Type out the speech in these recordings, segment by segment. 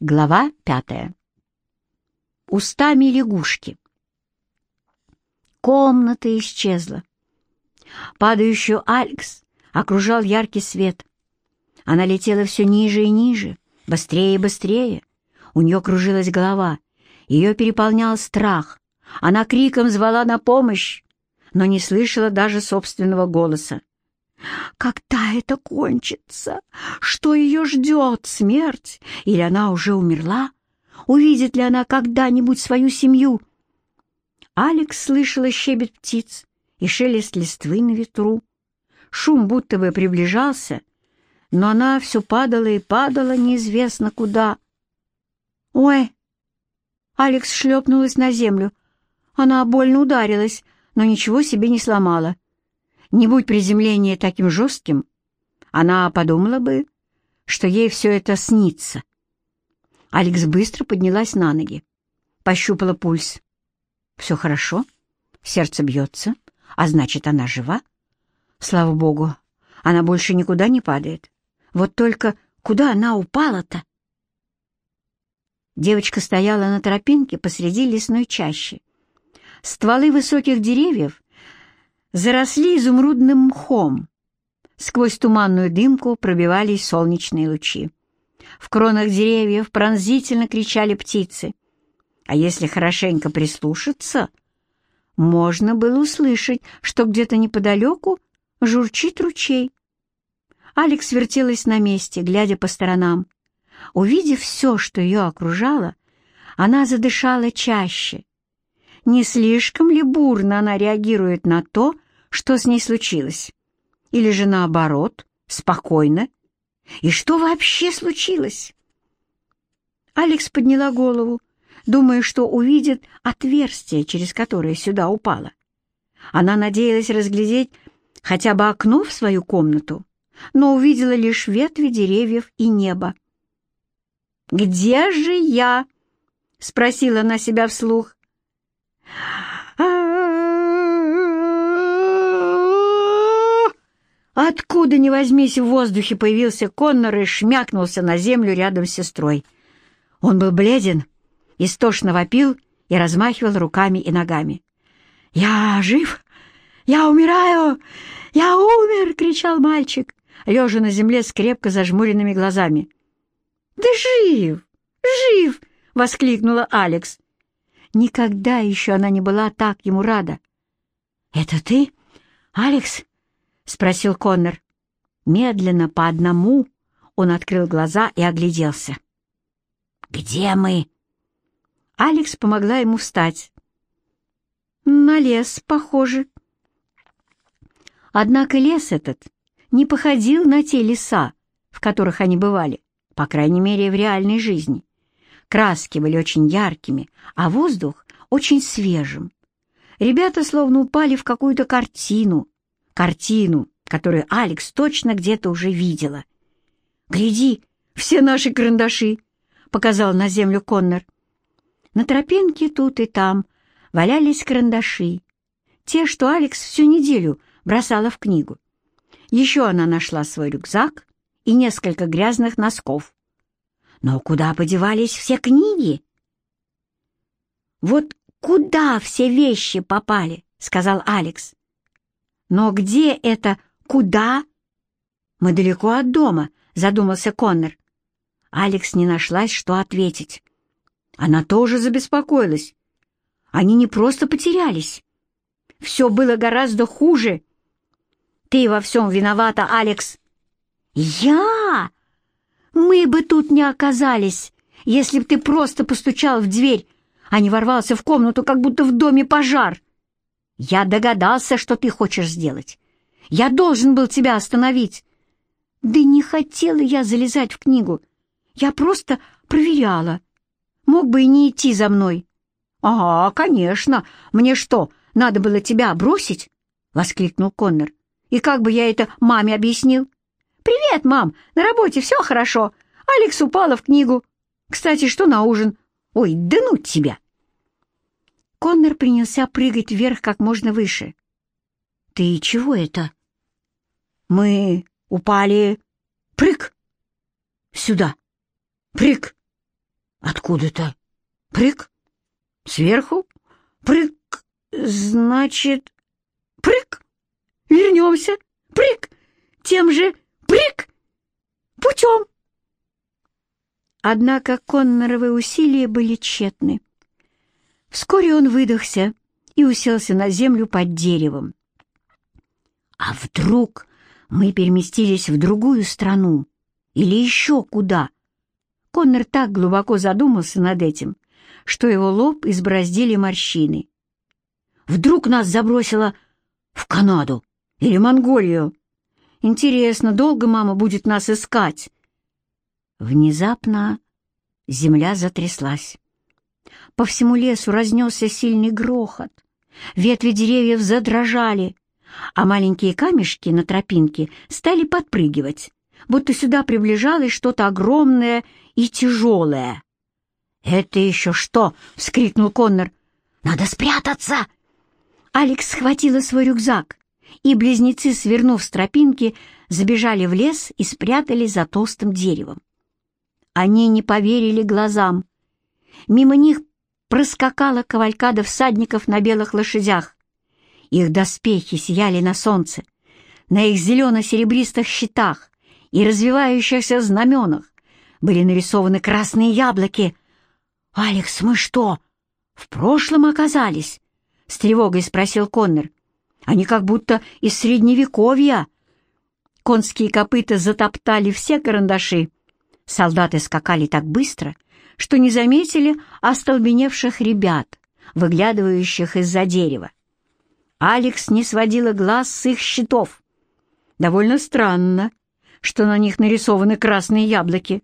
Глава пятая. Устами лягушки. Комната исчезла. Падающую Алекс окружал яркий свет. Она летела все ниже и ниже, быстрее и быстрее. У нее кружилась голова, ее переполнял страх. Она криком звала на помощь, но не слышала даже собственного голоса. Когда это кончится? Что ее ждет? Смерть? Или она уже умерла? Увидит ли она когда-нибудь свою семью? Алекс слышала щебет птиц и шелест листвы на ветру. Шум будто бы приближался, но она все падала и падала неизвестно куда. «Ой!» Алекс шлепнулась на землю. Она больно ударилась, но ничего себе не сломала. Не будь приземление таким жестким, она подумала бы, что ей все это снится. Алекс быстро поднялась на ноги, пощупала пульс. Все хорошо, сердце бьется, а значит, она жива. Слава богу, она больше никуда не падает. Вот только куда она упала-то? Девочка стояла на тропинке посреди лесной чащи. Стволы высоких деревьев заросли изумрудным мхом. Сквозь туманную дымку пробивались солнечные лучи. В кронах деревьев пронзительно кричали птицы. А если хорошенько прислушаться, можно было услышать, что где-то неподалеку журчит ручей. Алекс вертелась на месте, глядя по сторонам. Увидев все, что ее окружало, она задышала чаще, не слишком ли бурно она реагирует на то, что с ней случилось? Или же наоборот, спокойно? И что вообще случилось? Алекс подняла голову, думая, что увидит отверстие, через которое сюда упала. Она надеялась разглядеть хотя бы окно в свою комнату, но увидела лишь ветви деревьев и небо. «Где же я?» — спросила она себя вслух. Откуда ни возьмись в воздухе появился Коннор и шмякнулся на землю рядом с сестрой. Он был бледен, истошно вопил и размахивал руками и ногами. «Я жив! Я умираю! Я умер!» — кричал мальчик, лежа на земле с крепко зажмуренными глазами. «Да жив! Жив!» — воскликнула Алекс. Никогда еще она не была так ему рада. «Это ты, Алекс?» — спросил Коннор. Медленно, по одному, он открыл глаза и огляделся. «Где мы?» Алекс помогла ему встать. «На лес, похоже». Однако лес этот не походил на те леса, в которых они бывали, по крайней мере, в реальной жизни. Краски были очень яркими, а воздух очень свежим. Ребята словно упали в какую-то картину, картину, которую Алекс точно где-то уже видела. «Гляди, все наши карандаши!» — показал на землю Коннор. На тропинке тут и там валялись карандаши, те, что Алекс всю неделю бросала в книгу. Еще она нашла свой рюкзак и несколько грязных носков. Но куда подевались все книги? «Вот куда все вещи попали?» — сказал Алекс. «Но где это «куда»?» «Мы далеко от дома», — задумался Коннор. Алекс не нашлась, что ответить. Она тоже забеспокоилась. Они не просто потерялись. Все было гораздо хуже. «Ты во всем виновата, Алекс!» «Я?» Мы бы тут не оказались, если б ты просто постучал в дверь, а не ворвался в комнату, как будто в доме пожар. Я догадался, что ты хочешь сделать. Я должен был тебя остановить. Да не хотела я залезать в книгу. Я просто проверяла. Мог бы и не идти за мной. «Ага, конечно. Мне что, надо было тебя бросить?» — воскликнул Коннор. «И как бы я это маме объяснил?» «Привет, мам! На работе все хорошо. Алекс упала в книгу. Кстати, что на ужин? Ой, да ну тебя!» Коннор принялся прыгать вверх как можно выше. «Ты чего это?» «Мы упали. Прыг! Сюда! Прыг! Откуда-то. Прыг. Сверху. Прыг. Значит, прыг. Вернемся. Прыг. Тем же прыг. Путем. Однако Конноровы усилия были тщетны. Вскоре он выдохся и уселся на землю под деревом. А вдруг мы переместились в другую страну или еще куда? Коннор так глубоко задумался над этим, что его лоб избороздили морщины. Вдруг нас забросило в Канаду или Монголию? Интересно, долго мама будет нас искать? Внезапно земля затряслась. По всему лесу разнесся сильный грохот. Ветви деревьев задрожали, а маленькие камешки на тропинке стали подпрыгивать, будто сюда приближалось что-то огромное и тяжелое. «Это еще что?» — вскрикнул Коннор. «Надо спрятаться!» Алекс схватила свой рюкзак, и близнецы, свернув с тропинки, забежали в лес и спрятались за толстым деревом. Они не поверили глазам. Мимо них проскакала кавалькада всадников на белых лошадях. Их доспехи сияли на солнце. На их зелено-серебристых щитах и развивающихся знаменах были нарисованы красные яблоки. «Алекс, мы что, в прошлом оказались?» — с тревогой спросил Коннор. «Они как будто из Средневековья». Конские копыта затоптали все карандаши. Солдаты скакали так быстро, что не заметили остолбеневших ребят, выглядывающих из-за дерева. Алекс не сводила глаз с их щитов. Довольно странно, что на них нарисованы красные яблоки.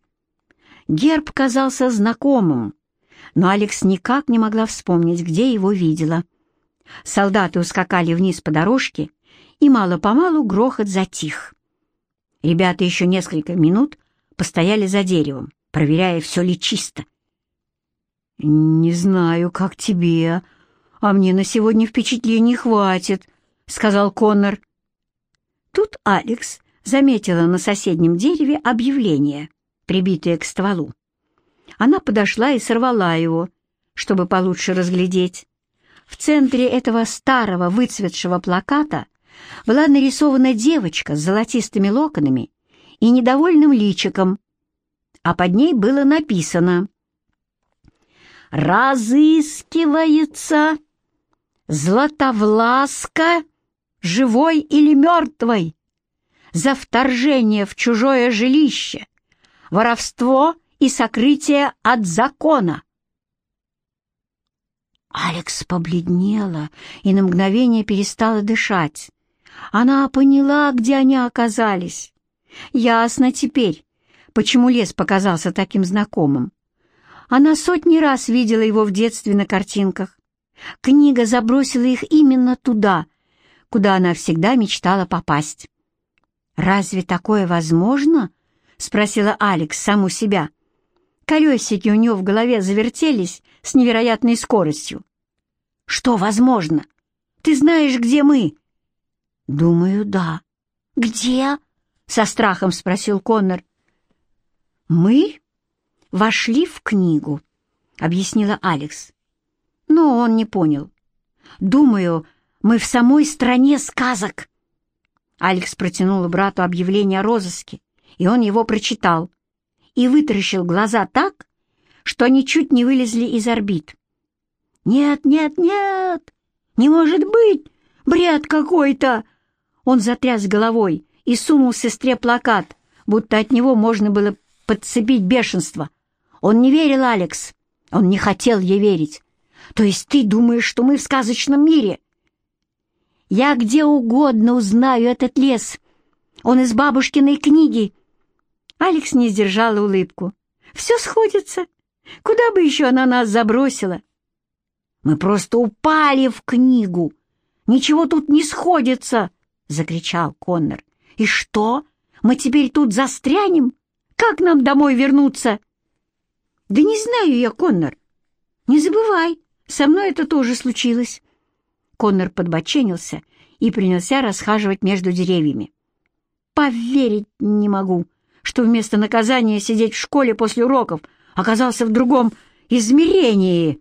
Герб казался знакомым, но Алекс никак не могла вспомнить, где его видела. Солдаты ускакали вниз по дорожке, и мало-помалу грохот затих. Ребята еще несколько минут постояли за деревом, проверяя, все ли чисто. «Не знаю, как тебе, а мне на сегодня впечатлений хватит», — сказал Коннор. Тут Алекс заметила на соседнем дереве объявление, прибитое к стволу. Она подошла и сорвала его, чтобы получше разглядеть. В центре этого старого выцветшего плаката была нарисована девочка с золотистыми локонами и недовольным личиком, а под ней было написано «Разыскивается Златовласка, живой или мертвой, за вторжение в чужое жилище, воровство и сокрытие от закона. Алекс побледнела и на мгновение перестала дышать. Она поняла, где они оказались. Ясно теперь, почему лес показался таким знакомым. Она сотни раз видела его в детстве на картинках. Книга забросила их именно туда, куда она всегда мечтала попасть. «Разве такое возможно?» — спросила Алекс саму себя. Колесики у нее в голове завертелись с невероятной скоростью. «Что возможно? Ты знаешь, где мы?» «Думаю, да». «Где?» — со страхом спросил Коннор. «Мы вошли в книгу», — объяснила Алекс но он не понял. «Думаю, мы в самой стране сказок». Алекс протянул брату объявление о розыске, и он его прочитал и вытаращил глаза так, что они чуть не вылезли из орбит. «Нет, нет, нет! Не может быть! Бред какой-то!» Он затряс головой и сунул сестре плакат, будто от него можно было подцепить бешенство. Он не верил Алекс, он не хотел ей верить. То есть ты думаешь, что мы в сказочном мире? Я где угодно узнаю этот лес. Он из бабушкиной книги. Алекс не сдержала улыбку. Все сходится. Куда бы еще она нас забросила? Мы просто упали в книгу. Ничего тут не сходится, закричал Коннор. И что? Мы теперь тут застрянем? Как нам домой вернуться? Да не знаю я, Коннор. Не забывай, со мной это тоже случилось». Коннор подбоченился и принялся расхаживать между деревьями. «Поверить не могу, что вместо наказания сидеть в школе после уроков оказался в другом измерении.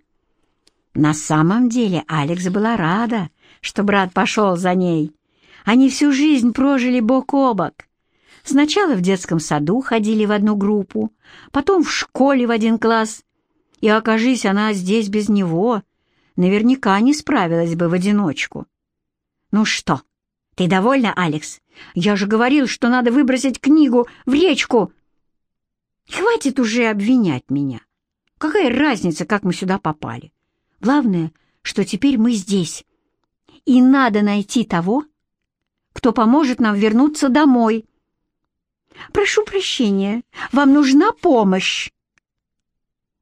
На самом деле Алекс была рада, что брат пошел за ней. Они всю жизнь прожили бок о бок. Сначала в детском саду ходили в одну группу, потом в школе в один класс. И окажись она здесь без него, наверняка не справилась бы в одиночку. «Ну что, ты довольна, Алекс? Я же говорил, что надо выбросить книгу в речку!» «Хватит уже обвинять меня. Какая разница, как мы сюда попали? Главное, что теперь мы здесь. И надо найти того, кто поможет нам вернуться домой. Прошу прощения, вам нужна помощь.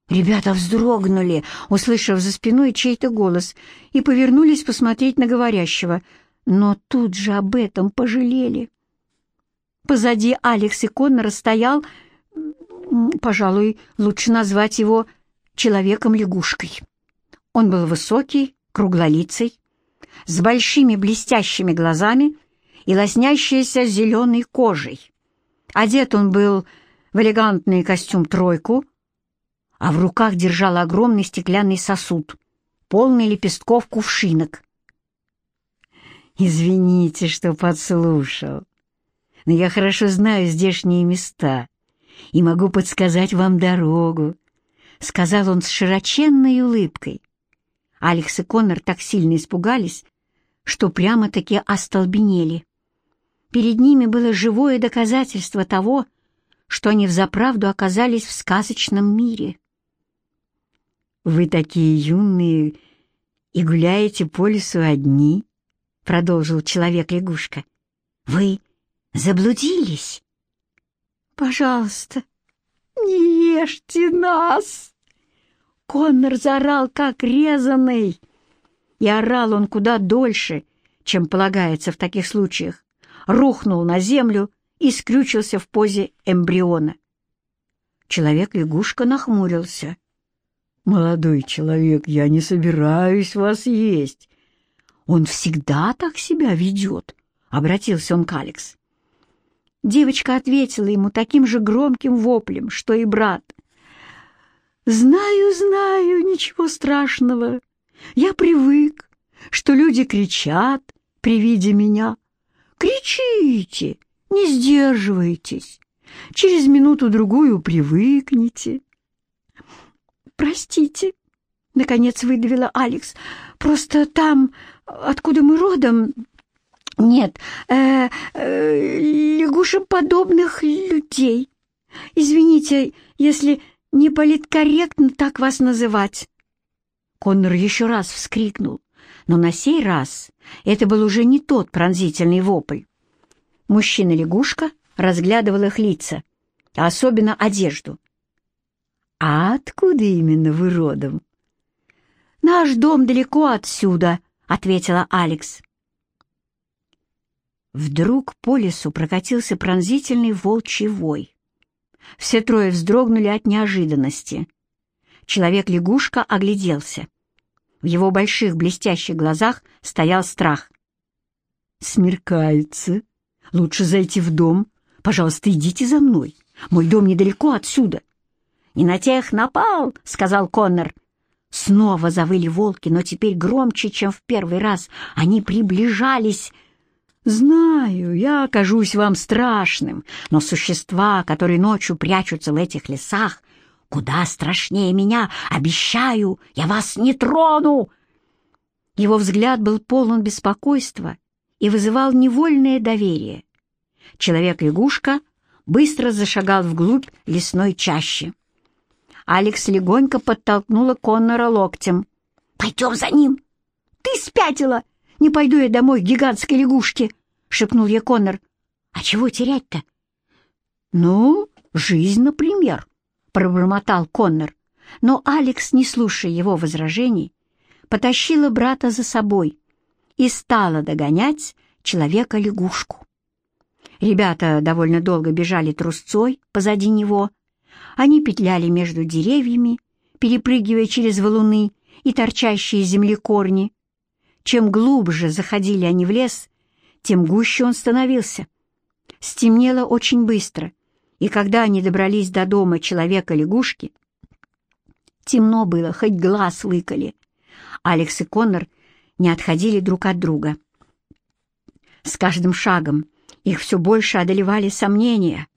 Ребята вздрогнули, услышав за спиной чей-то голос, и повернулись посмотреть на говорящего, но тут же об этом пожалели. Позади Алекс и Коннор стоял, пожалуй, лучше назвать его человеком-лягушкой. Он был высокий, круглолицый, с большими блестящими глазами и лоснящейся зеленой кожей. Одет он был в элегантный костюм-тройку, а в руках держал огромный стеклянный сосуд, полный лепестков кувшинок. «Извините, что подслушал, но я хорошо знаю здешние места и могу подсказать вам дорогу», — сказал он с широченной улыбкой. Алекс и Коннор так сильно испугались, что прямо-таки остолбенели. Перед ними было живое доказательство того, что они взаправду оказались в сказочном мире. «Вы такие юные и гуляете по лесу одни», — продолжил человек-лягушка. «Вы заблудились?» «Пожалуйста, не ешьте нас!» Коннор заорал, как резанный. И орал он куда дольше, чем полагается в таких случаях. Рухнул на землю и скрючился в позе эмбриона. Человек-лягушка нахмурился. «Молодой человек, я не собираюсь вас есть. Он всегда так себя ведет», — обратился он к Алекс. Девочка ответила ему таким же громким воплем, что и брат — «Знаю, знаю, ничего страшного. Я привык, что люди кричат при виде меня. Кричите, не сдерживайтесь. Через минуту-другую привыкнете». «Простите», — наконец выдавила Алекс, — «просто там, откуда мы родом, нет э, э, лягушеподобных людей. Извините, если не политкорректно так вас называть!» Коннор еще раз вскрикнул, но на сей раз это был уже не тот пронзительный вопль. Мужчина-лягушка разглядывал их лица, а особенно одежду. «А откуда именно вы родом?» «Наш дом далеко отсюда», — ответила Алекс. Вдруг по лесу прокатился пронзительный волчий вой. Все трое вздрогнули от неожиданности. Человек-лягушка огляделся. В его больших блестящих глазах стоял страх. «Смеркается. Лучше зайти в дом. Пожалуйста, идите за мной. Мой дом недалеко отсюда». «Не на тех напал», — сказал Коннор. Снова завыли волки, но теперь громче, чем в первый раз. Они приближались Знаю, я окажусь вам страшным, но существа, которые ночью прячутся в этих лесах, куда страшнее меня. Обещаю, я вас не трону!» Его взгляд был полон беспокойства и вызывал невольное доверие. Человек-лягушка быстро зашагал вглубь лесной чащи. Алекс легонько подтолкнула Коннора локтем. «Пойдем за ним!» «Ты спятила! Не пойду я домой к гигантской лягушке!» — шепнул ей Коннор. «А чего терять-то?» «Ну, жизнь, например», — пробормотал Коннор. Но Алекс, не слушая его возражений, потащила брата за собой и стала догонять человека-лягушку. Ребята довольно долго бежали трусцой позади него. Они петляли между деревьями, перепрыгивая через валуны и торчащие земли корни, чем глубже заходили они в лес, тем гуще он становился. Стемнело очень быстро, и когда они добрались до дома человека-лягушки, Темно было, хоть глаз выколи. Алекс и Коннор не отходили друг от друга. С каждым шагом их все больше одолевали сомнения.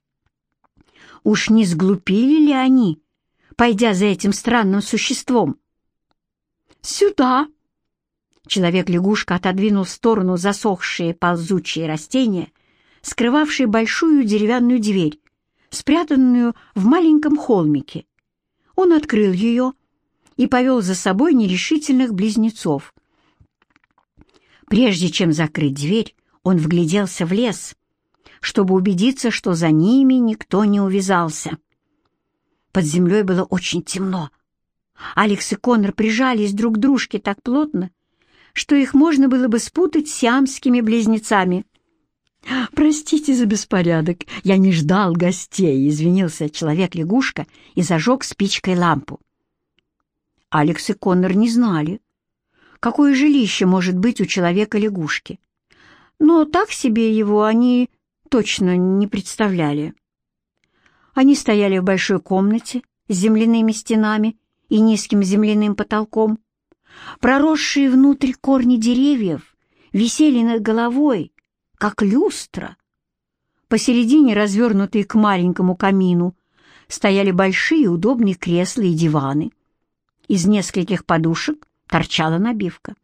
Уж не сглупили ли они, пойдя за этим странным существом? «Сюда!» Человек-лягушка отодвинул в сторону засохшие ползучие растения, скрывавшие большую деревянную дверь, спрятанную в маленьком холмике. Он открыл ее и повел за собой нерешительных близнецов. Прежде чем закрыть дверь, он вгляделся в лес, чтобы убедиться, что за ними никто не увязался. Под землей было очень темно. Алекс и Коннор прижались друг к дружке так плотно, что их можно было бы спутать с сиамскими близнецами. «Простите за беспорядок, я не ждал гостей», — извинился человек-лягушка и зажег спичкой лампу. Алекс и Коннор не знали, какое жилище может быть у человека-лягушки, но так себе его они точно не представляли. Они стояли в большой комнате с земляными стенами и низким земляным потолком. Проросшие внутрь корни деревьев висели над головой, как люстра. Посередине, развернутые к маленькому камину, стояли большие удобные кресла и диваны. Из нескольких подушек торчала набивка.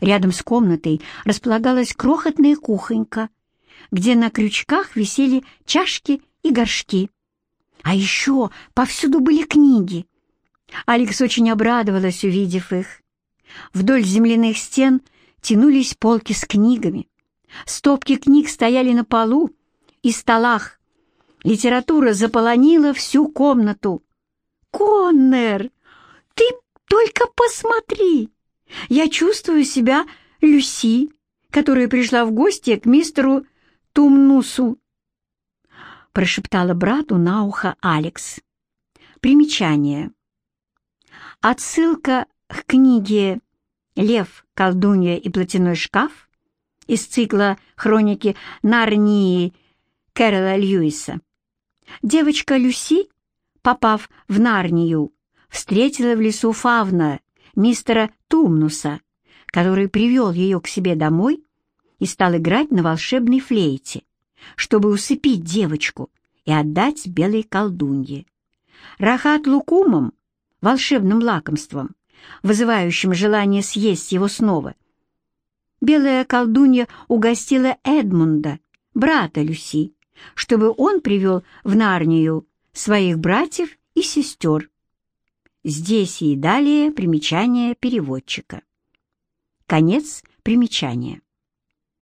Рядом с комнатой располагалась крохотная кухонька, где на крючках висели чашки и горшки. А еще повсюду были книги. Алекс очень обрадовалась, увидев их. Вдоль земляных стен тянулись полки с книгами. Стопки книг стояли на полу и столах. Литература заполонила всю комнату. «Коннер, ты только посмотри! Я чувствую себя Люси, которая пришла в гости к мистеру Тумнусу», прошептала брату на ухо Алекс. Примечание. Отсылка к книге «Лев, колдунья и платяной шкаф» из цикла «Хроники Нарнии» Кэрола Льюиса. Девочка Люси, попав в Нарнию, встретила в лесу Фавна, мистера Тумнуса, который привел ее к себе домой и стал играть на волшебной флейте, чтобы усыпить девочку и отдать белой колдунье. Рахат лукумом, волшебным лакомством, вызывающим желание съесть его снова, белая колдунья угостила Эдмунда, брата Люси, чтобы он привел в Нарнию своих братьев и сестер. Здесь и далее примечание переводчика. Конец примечания.